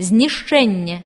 знішчэнне.